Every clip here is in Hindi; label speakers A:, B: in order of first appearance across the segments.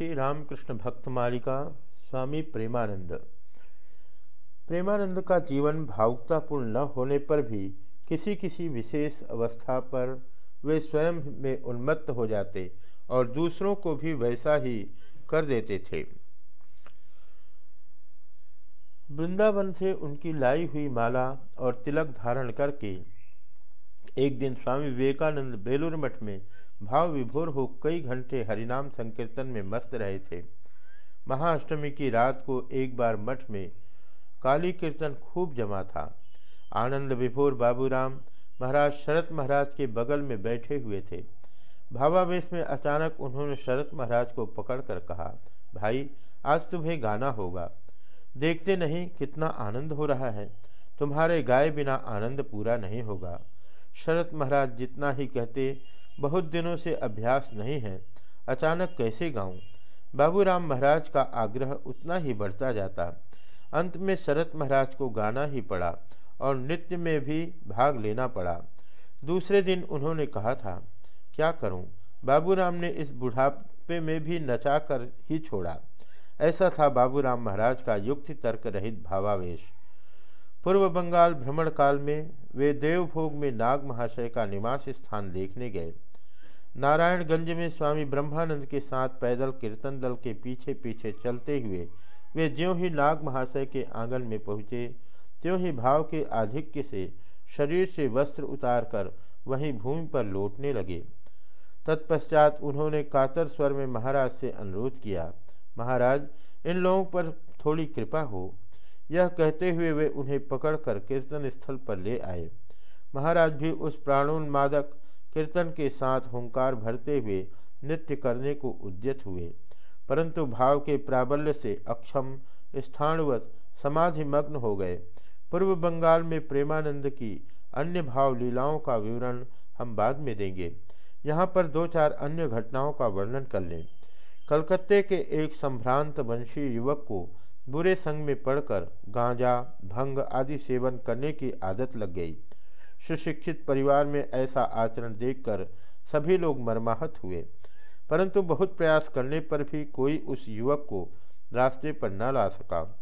A: श्री रामकृष्ण भक्त मालिका, स्वामी प्रेमानंद। प्रेमानंद का जीवन भावुकतापूर्ण न होने पर भी किसी किसी विशेष अवस्था पर वे स्वयं में उन्मत्त हो जाते और दूसरों को भी वैसा ही कर देते थे। वृंदावन से उनकी लाई हुई माला और तिलक धारण करके एक दिन स्वामी विवेकानंद बेलूर मठ में भाव विभोर हो कई घंटे हरिनाम संकीर्तन में मस्त रहे थे। महाअष्टमी की रात को एक बार मठ में काली कीर्तन खूब जमा था। आनंद विभोर बाबूराम महाराज शरत महाराज के बगल में बैठे हुए थे। भावावेश में अचानक उन्होंने शरत महाराज को पकड़कर कहा, भाई, आज तुम्हें गाना होगा। देखते नहीं कितना आनंद हो रहा है। तुम्हारे गाए बिना आनंद पूरा नहीं होगा। शरत महाराज जितना ही कहते बहुत दिनों से अभ्यास नहीं है, अचानक कैसे गाऊं? बाबूराम महाराज का आग्रह उतना ही बढ़ता जाता अंत में शरत महाराज को गाना ही पड़ा और नृत्य में भी भाग लेना पड़ा दूसरे दिन उन्होंने कहा था, क्या करूँ? बाबूराम ने इस बुढ़ापे में भी नचा कर ही छोड़ा ऐसा था बाबूराम महाराज का युक्ति तर्क रहित भावावेश पूर्व बंगाल भ्रमण काल में वे देवभोग में नाग महाशय का निवास स्थान देखने गए। नारायणगंज में स्वामी ब्रह्मानंद के साथ पैदल कीर्तन दल के पीछे पीछे चलते हुए वे ज्यों ही नाग महाशय के आँगन में पहुँचे, त्यों ही भाव के आधिक्य से शरीर से वस्त्र उतारकर वहीं भूमि पर लौटने लगे। तत्पश्चात उन्होंने कातर स्वर में महाराज से अनुरोध किया, महाराज, इन लोगों पर थोड़ी कृपा हो। यह कहते हुए वे उन्हें पकड़कर कीर्तन स्थल पर ले आए। महाराज भी उस प्राणोन्मादक कीर्तन के साथ हुंकार भरते हुए नृत्य करने को उद्यत हुए। परंतु भाव के प्राबल्य से अक्षम, स्थानवत समाधि मग्न हो गए। पूर्व बंगाल में प्रेमानंद की अन्य भाव लीलाओं का विवरण हम बाद में देंगे। यहाँ पर दो चार अन्य घटनाओं का वर्णन कर लें। कलकत्ते के एक संभ्रांत वंशी युवक को बुरे संग में पड़कर गांजा, भंग आदि सेवन करने की आदत लग गई। सुशिक्षित परिवार में ऐसा आचरण देखकर सभी लोग मरमाहत हुए। परंतु बहुत प्रयास करने पर भी कोई उस युवक को रास्ते पर न ला सका।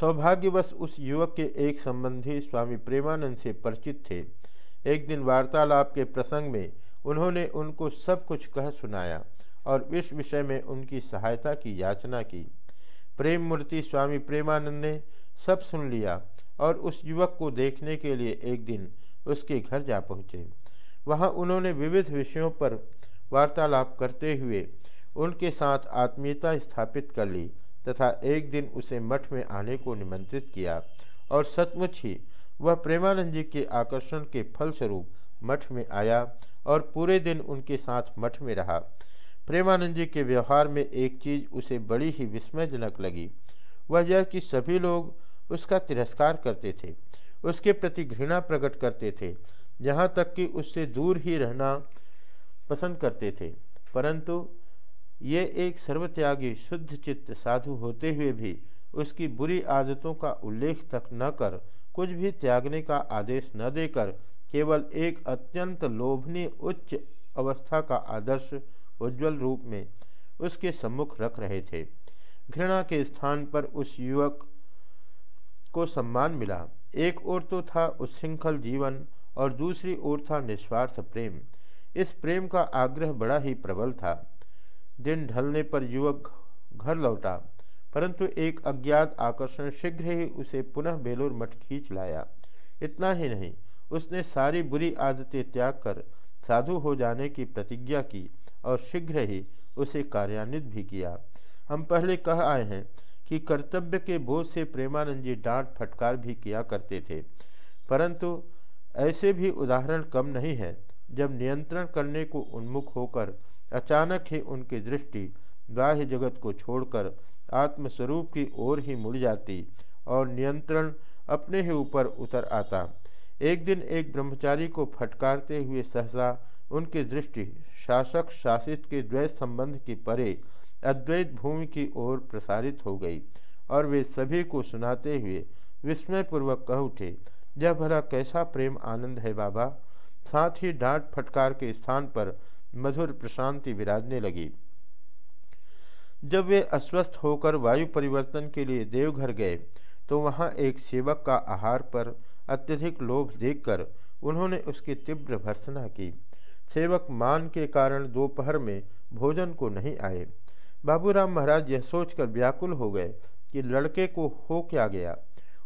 A: सौभाग्यवश उस युवक के एक संबंधी स्वामी प्रेमानंद से परिचित थे। एक दिन वार्तालाप के प्रसंग में उन्होंने उनको सब कुछ कह सुनाया और इस विषय में उनकी सहायता की याचना की। प्रेम मूर्ति स्वामी प्रेमानंद ने सब सुन लिया और उस युवक को देखने के लिए एक दिन उसके घर जा पहुँचे। वहाँ उन्होंने विविध विषयों पर वार्तालाप करते हुए उनके साथ आत्मीयता स्थापित कर ली तथा एक दिन उसे मठ में आने को निमंत्रित किया और सचमुच ही वह प्रेमानंद जी के आकर्षण के फलस्वरूप मठ में आया और पूरे दिन उनके साथ मठ में रहा। प्रेमानंद जी के व्यवहार में एक चीज़ उसे बड़ी ही विस्मयजनक लगी। वह यह कि सभी लोग उसका तिरस्कार करते थे, उसके प्रति घृणा प्रकट करते थे यहाँ तक कि उससे दूर ही रहना पसंद करते थे। परंतु ये एक सर्वत्यागी शुद्ध चित्त साधु होते हुए भी उसकी बुरी आदतों का उल्लेख तक न कर, कुछ भी त्यागने का आदेश न देकर, केवल एक अत्यंत लोभनीय उच्च अवस्था का आदर्श उज्जवल रूप में उसके सम्मुख रख रहे थे। घृणा के स्थान पर उस युवक को सम्मान मिला। एक ओर तो था उच्छृंखल जीवन और दूसरी ओर था निस्वार्थ प्रेम। इस प्रेम का आग्रह बड़ा ही प्रबल था। दिन ढलने पर युवक घर लौटा, परंतु एक अज्ञात आकर्षण शीघ्र ही उसे पुनः बेलूर मठ खींच लाया। इतना ही नहीं, उसने सारी बुरी आदतें त्याग कर साधु हो जाने की प्रतिज्ञा की। और शीघ्र ही उसे कार्यान्वित भी किया। हम पहले कह आए हैं कि कर्तव्य के बोझ से प्रेमानंद जी डांट फटकार भी किया करते थे। परंतु ऐसे भी उदाहरण कम नहीं है, जब नियंत्रण करने को उन्मुख होकर अचानक ही उनकी दृष्टि बाह्य जगत को छोड़कर आत्मस्वरूप की ओर ही मुड़ जाती और नियंत्रण अपने ही ऊपर उतर आता। एक दिन एक ब्रह्मचारी को फटकारते हुए सहसा उनकी दृष्टि शासक शासित के द्वैत संबंध की परे अद्वैत भूमि की ओर प्रसारित हो गई और वे सभी को सुनाते हुए विस्मयपूर्वक कह उठे, यह भला कैसा प्रेम आनंद है बाबा? साथ ही डांट फटकार के स्थान पर मधुर प्रशांति विराजने लगी। जब वे अस्वस्थ होकर वायु परिवर्तन के लिए देवघर गए तो वहाँ एक सेवक का आहार पर अत्यधिक लोभ देखकर उन्होंने उसकी तीव्र भर्सना की। सेवक मान के कारण दोपहर में भोजन को नहीं आए। बाबूराम महाराज यह सोचकर व्याकुल हो गए कि लड़के को हो क्या गया।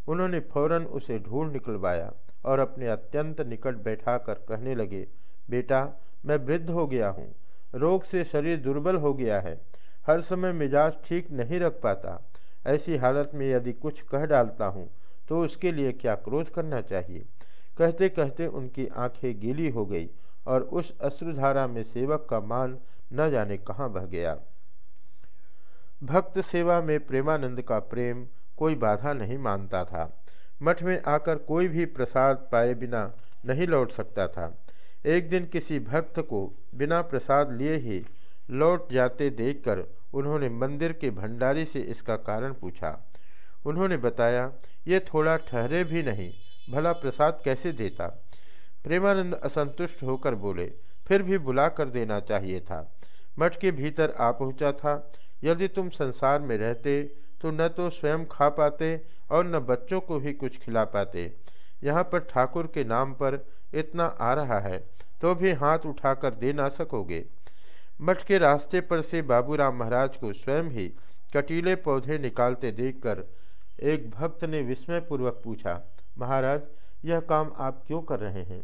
A: उन्होंने फ़ौरन उसे ढूंढ निकलवाया और अपने अत्यंत निकट बैठाकर कहने लगे, बेटा, मैं वृद्ध हो गया हूँ। रोग से शरीर दुर्बल हो गया है। हर समय मिजाज ठीक नहीं रख पाता। ऐसी हालत में यदि कुछ कह डालता हूँ तो उसके लिए क्या क्रोध करना चाहिए? कहते कहते उनकी आँखें गीली हो गई और उस अश्रुधारा में सेवक का मान न जाने कहाँ बह गया। भक्त सेवा में प्रेमानंद का प्रेम कोई बाधा नहीं मानता था। मठ में आकर कोई भी प्रसाद पाए बिना नहीं लौट सकता था। एक दिन किसी भक्त को बिना प्रसाद लिए ही लौट जाते देखकर उन्होंने मंदिर के भंडारी से इसका कारण पूछा। उन्होंने बताया, ये थोड़ा ठहरे भी नहीं, भला प्रसाद कैसे देता? प्रेमानंद असंतुष्ट होकर बोले, फिर भी बुला कर देना चाहिए था। मठ के भीतर आ पहुँचा था। यदि तुम संसार में रहते तो न तो स्वयं खा पाते और न बच्चों को भी कुछ खिला पाते। यहाँ पर ठाकुर के नाम पर इतना आ रहा है तो भी हाथ उठाकर दे ना सकोगे। मठ के रास्ते पर से बाबूराम महाराज को स्वयं ही कटीले पौधे निकालते देखकर एक भक्त ने विस्मयपूर्वक पूछा, महाराज यह काम आप क्यों कर रहे हैं?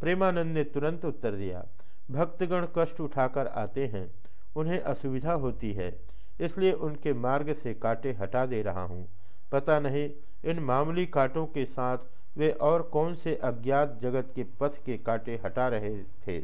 A: प्रेमानंद ने तुरंत उत्तर दिया, भक्तगण कष्ट उठाकर आते हैं, उन्हें असुविधा होती है, इसलिए उनके मार्ग से कांटे हटा दे रहा हूँ। पता नहीं, इन मामूली कांटों के साथ वे और कौन से अज्ञात जगत के पथ के कांटे हटा रहे थे?